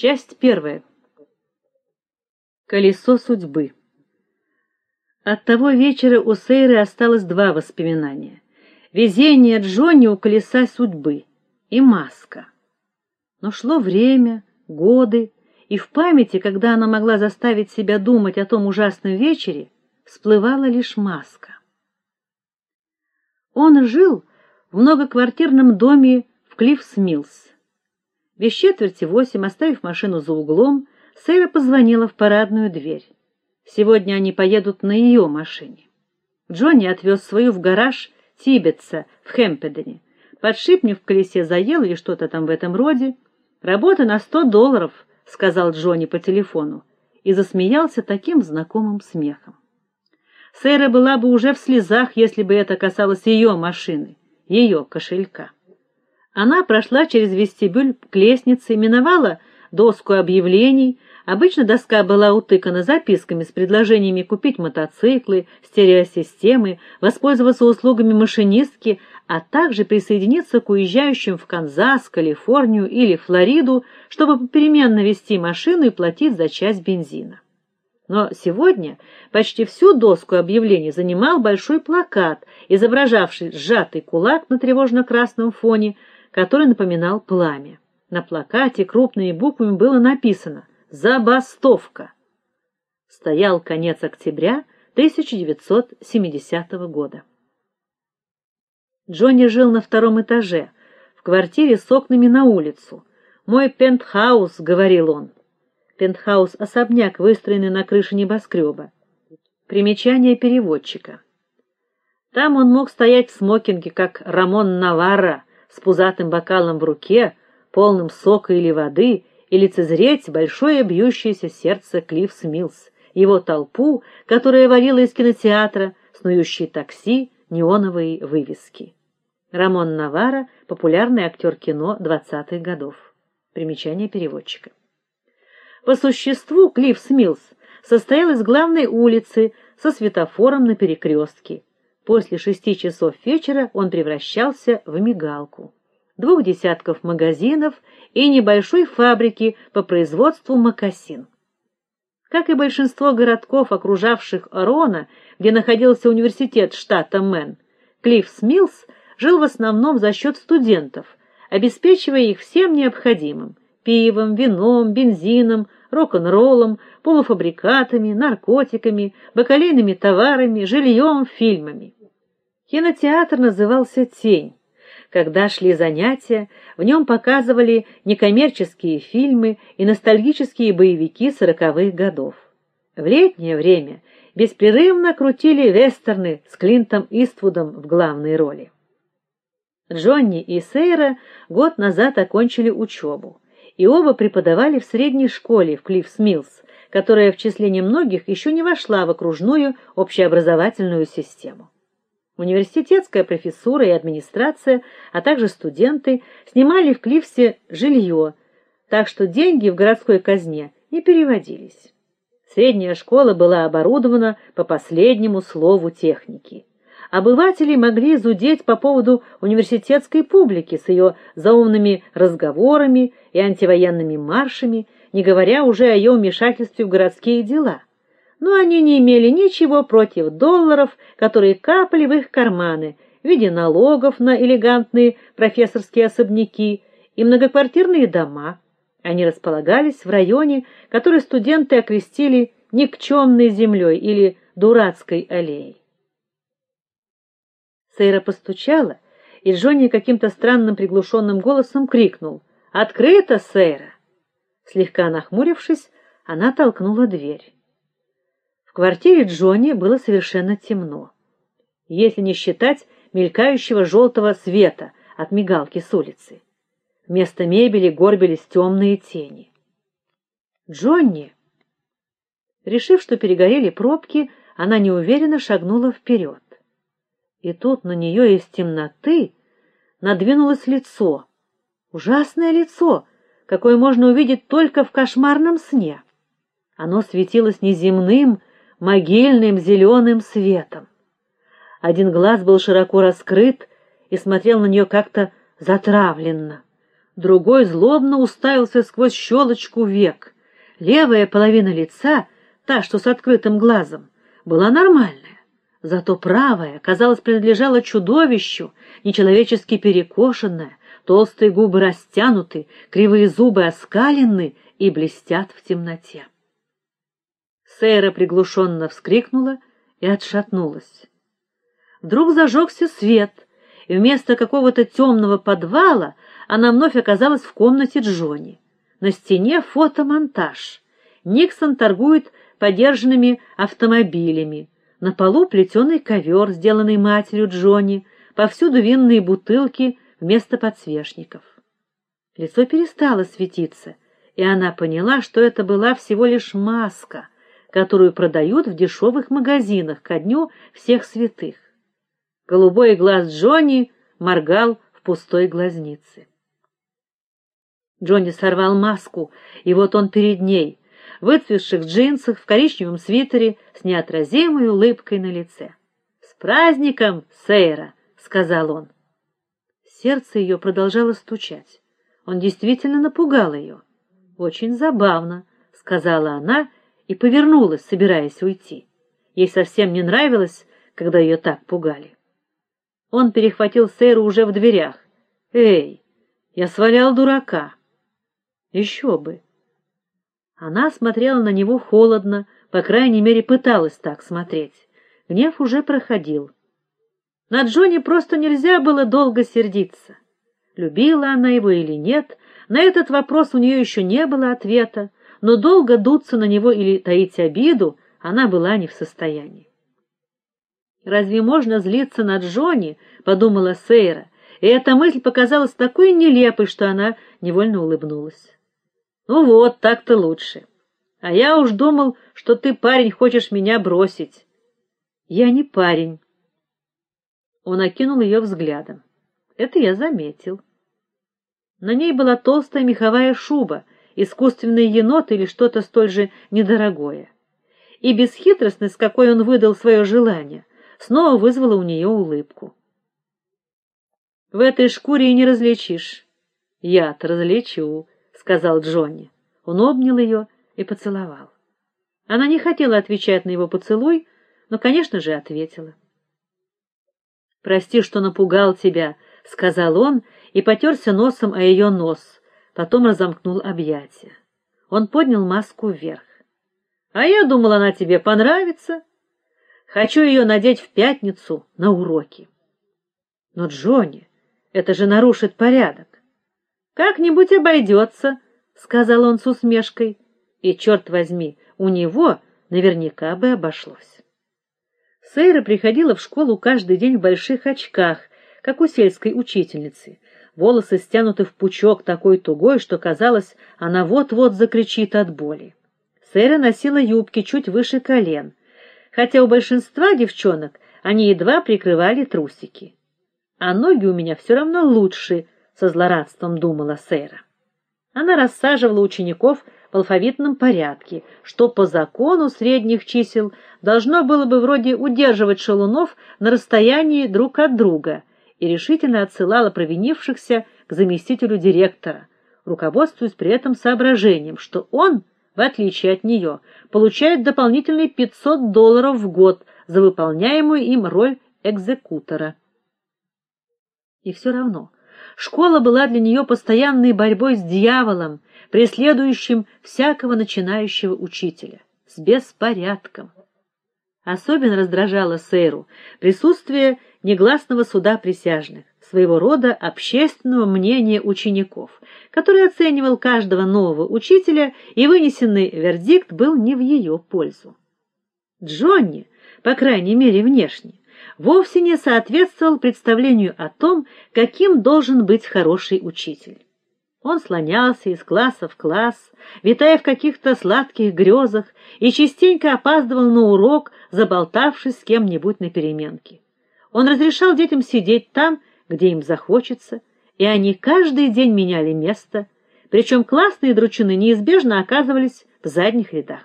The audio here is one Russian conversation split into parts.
Часть первая. Колесо судьбы. От того вечера у Сейры осталось два воспоминания: везение Джонни у колеса судьбы и маска. Но шло время, годы, и в памяти, когда она могла заставить себя думать о том ужасном вечере, всплывала лишь маска. Он жил в многоквартирном доме в Клиффс-Миллс. Без четверти восемь, оставив машину за углом, Сейра позвонила в парадную дверь. Сегодня они поедут на ее машине. Джонни отвез свою в гараж Тибетса в Хэмпедене. Подшипник в колесе заел или что-то там в этом роде. Работа на сто долларов, сказал Джонни по телефону и засмеялся таким знакомым смехом. Сейра была бы уже в слезах, если бы это касалось ее машины, ее кошелька. Она прошла через вестибюль к лестнице, миновала доску объявлений. Обычно доска была утыкана записками с предложениями купить мотоциклы, стереосистемы, воспользоваться услугами машинистки, а также присоединиться к уезжающим в Канзас, Калифорнию или Флориду, чтобы попеременно вести машину и платить за часть бензина. Но сегодня почти всю доску объявлений занимал большой плакат, изображавший сжатый кулак на тревожно-красном фоне который напоминал пламя. На плакате крупными буквами было написано: "Забастовка". Стоял конец октября 1970 года. Джонни жил на втором этаже, в квартире с окнами на улицу. "Мой пентхаус", говорил он. Пентхаус особняк, выстроенный на крыше небоскреба. Примечание переводчика. Там он мог стоять в смокинге, как Рамон Наварро, с пузатым бокалом в руке, полным сока или воды, и лицезреть большое бьющееся сердце Клиффс Миллс, его толпу, которая валила из кинотеатра, снующие такси, неоновые вывески. Рамон Наварро, популярный актер кино 20-х годов. Примечание переводчика. По существу Клиффс Миллс состоял из главной улицы со светофором на перекрестке, После шести часов вечера он превращался в мигалку. Двух десятков магазинов и небольшой фабрики по производству мокасин. Как и большинство городков, окружавших Орона, где находился университет штата Мэн, Клиффс Миллс жил в основном за счет студентов, обеспечивая их всем необходимым: пивом, вином, бензином, рок-н-роллом, полуфабрикатами, наркотиками, бакалейными товарами, жильем, фильмами. Кинотеатр назывался Тень. Когда шли занятия, в нем показывали некоммерческие фильмы и ностальгические боевики сороковых годов. В летнее время беспрерывно крутили вестерны с Клинтом Иствудом в главной роли. Джонни и Сейра год назад окончили учебу, и оба преподавали в средней школе в Клиффс-Миллс, которая в числе немногих еще не вошла в окружную общеобразовательную систему. Университетская профессура и администрация, а также студенты снимали в Клифсе жилье, так что деньги в городской казне не переводились. Средняя школа была оборудована по последнему слову техники. Обыватели могли зудеть по поводу университетской публики с ее заумными разговорами и антивоенными маршами, не говоря уже о ее вмешательстве в городские дела но они не имели ничего против долларов, которые капали в их карманы в виде налогов на элегантные профессорские особняки и многоквартирные дома. Они располагались в районе, который студенты окрестили никчемной землей или дурацкой аллеей. Сейра постучала, и Джонни каким-то странным приглушенным голосом крикнул: "Открыто, Сейра!" Слегка нахмурившись, она толкнула дверь квартире Джонни было совершенно темно, если не считать мелькающего желтого света от мигалки с улицы. Вместо мебели горбились темные тени. Джонни, решив, что перегорели пробки, она неуверенно шагнула вперед. И тут на нее из темноты надвинулось лицо, ужасное лицо, какое можно увидеть только в кошмарном сне. Оно светилось неземным, могильным зеленым светом. Один глаз был широко раскрыт и смотрел на нее как-то затравленно. Другой злобно уставился сквозь щелочку век. Левая половина лица, та, что с открытым глазом, была нормальная, зато правая, казалось, принадлежала чудовищу, нечеловечески перекошенная, толстые губы растянуты, кривые зубы оскалены и блестят в темноте. Сейра приглушенно вскрикнула и отшатнулась. Вдруг зажегся свет, и вместо какого-то темного подвала она вновь оказалась в комнате Джонни. На стене фотомонтаж. Никсон торгует подержанными автомобилями. На полу плетеный ковер, сделанный матерью Джонни, повсюду винные бутылки вместо подсвечников. Лицо перестало светиться, и она поняла, что это была всего лишь маска, которую продают в дешевых магазинах ко дню всех святых. Голубой глаз Джонни моргал в пустой глазнице. Джонни сорвал маску, и вот он перед ней, в выцветших джинсах, в коричневом свитере, с неотразимой улыбкой на лице. "С праздником, Сейра", сказал он. Сердце ее продолжало стучать. Он действительно напугал ее. Очень забавно, сказала она и повернулась, собираясь уйти. Ей совсем не нравилось, когда ее так пугали. Он перехватил Сейру уже в дверях. "Эй, я свалял дурака". Еще бы. Она смотрела на него холодно, по крайней мере, пыталась так смотреть. Гнев уже проходил. На Джонни просто нельзя было долго сердиться. Любила она его или нет, на этот вопрос у нее еще не было ответа, но долго дуться на него или таить обиду она была не в состоянии. Разве можно злиться на Джонни, подумала Сейра, и эта мысль показалась такой нелепой, что она невольно улыбнулась. Ну вот, так-то лучше. А я уж думал, что ты, парень, хочешь меня бросить. Я не парень. Он окинул ее взглядом. Это я заметил. На ней была толстая меховая шуба, искусственный енот или что-то столь же недорогое. И бесхитростность, с какой он выдал свое желание, снова вызвала у нее улыбку. В этой шкуре и не различишь. Я-то различу, сказал Джонни. Он обнял ее и поцеловал. Она не хотела отвечать на его поцелуй, но, конечно же, ответила. Прости, что напугал тебя, сказал он и потерся носом о ее нос, потом разомкнул объятия. Он поднял маску вверх. А я думал, она тебе понравится. Хочу ее надеть в пятницу на уроки. Но Джонни, это же нарушит порядок. Как-нибудь обойдется, — сказал он с усмешкой. И черт возьми, у него наверняка бы обошлось. Сейра приходила в школу каждый день в больших очках, как у сельской учительницы. Волосы стянуты в пучок такой тугой, что казалось, она вот-вот закричит от боли. Сейра носила юбки чуть выше колен, хотя у большинства девчонок они едва прикрывали трусики. А ноги у меня все равно лучше, со злорадством думала Сейра. Она рассаживала учеников в алфавитном порядке, что по закону средних чисел должно было бы вроде удерживать шалунов на расстоянии друг от друга, и решительно отсылала провинившихся к заместителю директора, руководствуясь при этом соображением, что он, в отличие от нее, получает дополнительные 500 долларов в год за выполняемую им роль экзекутора. И все равно Школа была для нее постоянной борьбой с дьяволом, преследующим всякого начинающего учителя, с беспорядком. Особенно раздражало Сейру присутствие негласного суда присяжных, своего рода общественного мнения учеников, который оценивал каждого нового учителя, и вынесенный вердикт был не в ее пользу. Джонни, по крайней мере, внешне, вовсе не соответствовал представлению о том, каким должен быть хороший учитель. Он слонялся из класса в класс, витая в каких-то сладких грезах, и частенько опаздывал на урок, заболтавшись с кем-нибудь на переменке. Он разрешал детям сидеть там, где им захочется, и они каждый день меняли место, причем классные дручины неизбежно оказывались в задних рядах.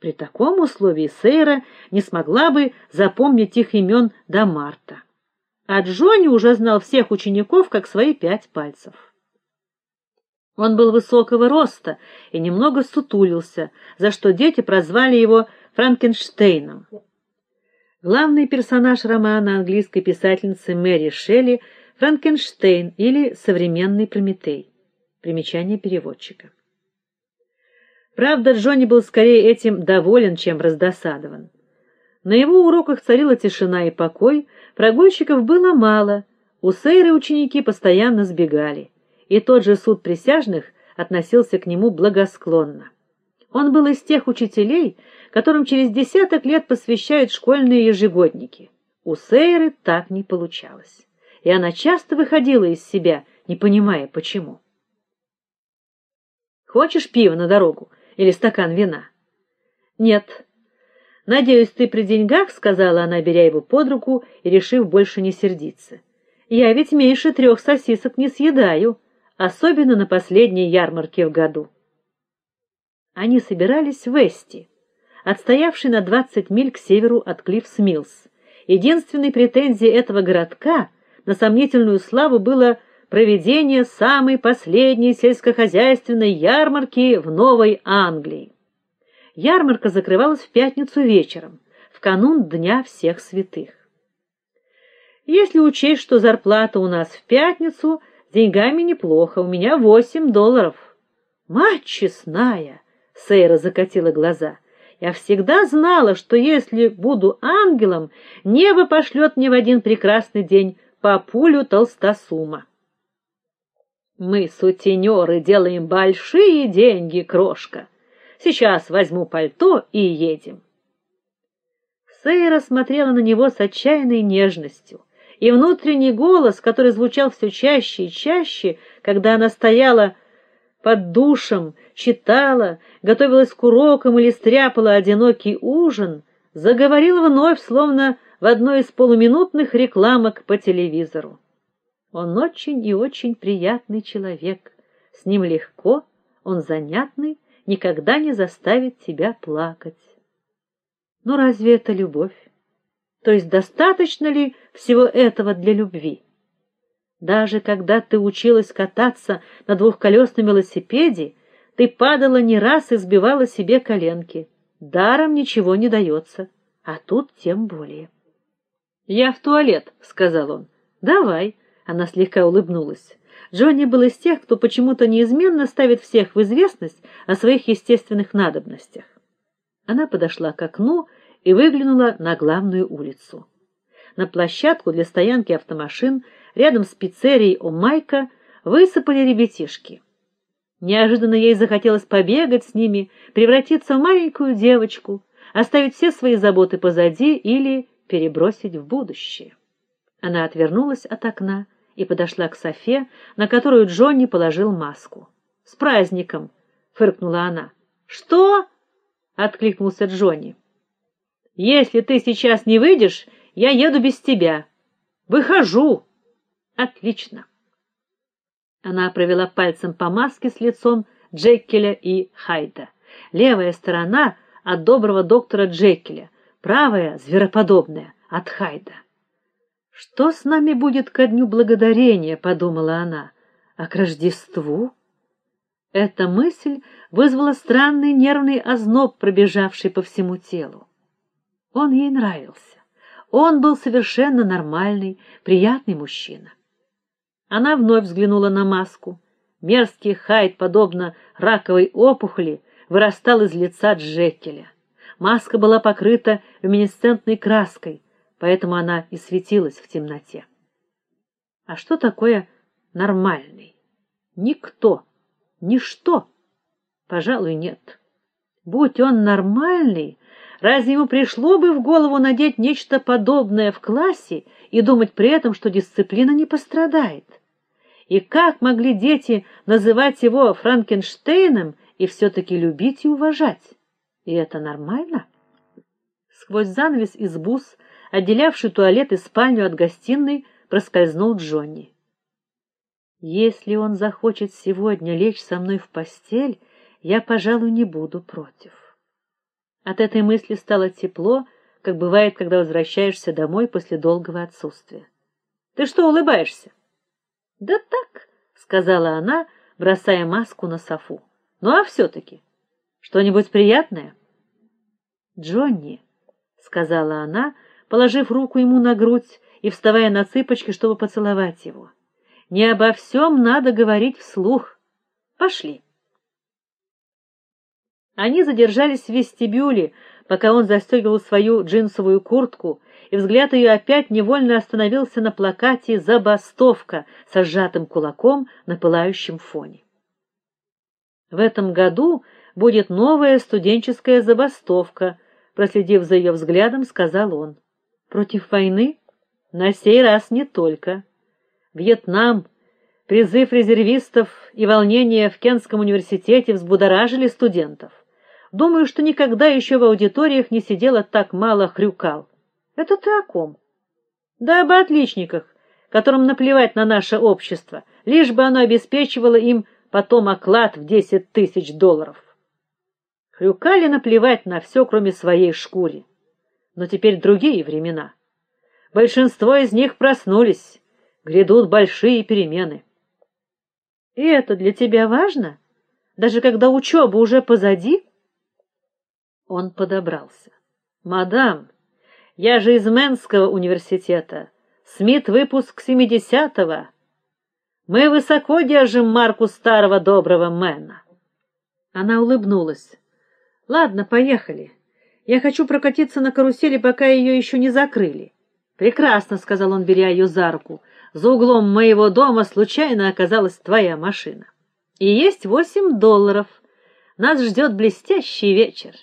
При таком условии Сейра не смогла бы запомнить их имен до марта. А Джонни уже знал всех учеников как свои пять пальцев. Он был высокого роста и немного сутулился, за что дети прозвали его Франкенштейном. Главный персонаж романа английской писательницы Мэри Шелли Франкенштейн или современный Прометей. Примечание переводчика. Правда, Джонни был скорее этим доволен, чем раздосадован. На его уроках царила тишина и покой, прогульщиков было мало, у Сейры ученики постоянно сбегали, и тот же суд присяжных относился к нему благосклонно. Он был из тех учителей, которым через десяток лет посвящают школьные ежегодники. У Сейры так не получалось и она часто выходила из себя, не понимая почему. Хочешь пиво на дорогу или стакан вина? Нет. Надеюсь, ты при деньгах, сказала она, беря его под руку и решив больше не сердиться. Я ведь меньше трех сосисок не съедаю, особенно на последней ярмарке в году. Они собирались в Эсти, отстоявший на двадцать миль к северу от Клиффс-Миллс. Единственной претензией этого городка на сомнительную славу было проведение самой последней сельскохозяйственной ярмарки в Новой Англии. Ярмарка закрывалась в пятницу вечером, в канун Дня всех святых. Если учесть, что зарплата у нас в пятницу, деньгами неплохо, у меня восемь долларов. Мать честная, Сейра закатила глаза. Я всегда знала, что если буду ангелом, небо пошлет мне в один прекрасный день папулю толстосума. Мы, сутенеры, делаем большие деньги, крошка. Сейчас возьму пальто и едем. Сейра смотрела на него с отчаянной нежностью, и внутренний голос, который звучал все чаще и чаще, когда она стояла под душем, читала, готовилась к урокам или стряпала одинокий ужин, заговорил вновь, словно в одной из полуминутных рекламок по телевизору. Он очень и очень приятный человек. С ним легко, он занятный, никогда не заставит тебя плакать. Но разве это любовь? То есть достаточно ли всего этого для любви? Даже когда ты училась кататься на двухколесном велосипеде, ты падала не раз и сбивала себе коленки. Даром ничего не дается, а тут тем более. "Я в туалет", сказал он. "Давай", она слегка улыбнулась. Джонни был из тех, кто почему-то неизменно ставит всех в известность о своих естественных надобностях. Она подошла к окну и выглянула на главную улицу. На площадку для стоянки автомашин рядом с пиццерией у Майка высыпали ребятишки. Неожиданно ей захотелось побегать с ними, превратиться в маленькую девочку, оставить все свои заботы позади или перебросить в будущее. Она отвернулась от окна и подошла к Софе, на которую Джонни положил маску. "С праздником", фыркнула она. "Что?" откликнулся Джонни. "Если ты сейчас не выйдешь, я еду без тебя. Выхожу". "Отлично". Она провела пальцем по маске с лицом Джеккеля и Хайда. Левая сторона от доброго доктора Джеккеля, правая звероподобная от Хайда. Что с нами будет ко дню благодарения, подумала она. А к Рождеству? Эта мысль вызвала странный нервный озноб, пробежавший по всему телу. Он ей нравился. Он был совершенно нормальный, приятный мужчина. Она вновь взглянула на маску. Мерзкий Хайд, подобно раковой опухоли, вырастал из лица Джекеля. Маска была покрыта люминесцентной краской, поэтому она и светилась в темноте. А что такое нормальный? Никто, ничто. Пожалуй, нет. Будь он нормальный, разве ему пришло бы в голову надеть нечто подобное в классе и думать при этом, что дисциплина не пострадает? И как могли дети называть его Франкенштейном и все таки любить и уважать? И это нормально? Сквозь занавес из бус, отделявший туалет и спальню от гостиной, проскользнул Джонни. Если он захочет сегодня лечь со мной в постель, я, пожалуй, не буду против. От этой мысли стало тепло, как бывает, когда возвращаешься домой после долгого отсутствия. Ты что улыбаешься? Да так, сказала она, бросая маску на софу. Ну а все таки что-нибудь приятное? Джонни, сказала она, положив руку ему на грудь и вставая на цыпочки, чтобы поцеловать его. Не обо всем надо говорить вслух. Пошли. Они задержались в вестибюле, пока он застегивал свою джинсовую куртку, и взгляд ее опять невольно остановился на плакате «Забастовка» со сжатым кулаком на пылающем фоне. В этом году будет новая студенческая забастовка, проследив за ее взглядом, сказал он. Против войны? На сей раз не только. Вьетнам, призыв резервистов и волнения в Кентском университете взбудоражили студентов. Думаю, что никогда еще в аудиториях не сидело так мало хрюкал. Это ты о ком? Да об отличниках, которым наплевать на наше общество, лишь бы оно обеспечивало им потом оклад в десять тысяч долларов. Хрюкали наплевать на все, кроме своей шкуры. Но теперь другие времена. Большинство из них проснулись. Грядут большие перемены. И это для тебя важно, даже когда учеба уже позади? Он подобрался. Мадам, я же из Менского университета. Смит выпуск семидесятого. Мы высоко держим марку старого доброго Мэна. Она улыбнулась. Ладно, поехали. Я хочу прокатиться на карусели, пока ее еще не закрыли. Прекрасно, сказал он, беря ее за руку. За углом моего дома случайно оказалась твоя машина. И есть восемь долларов. Нас ждет блестящий вечер.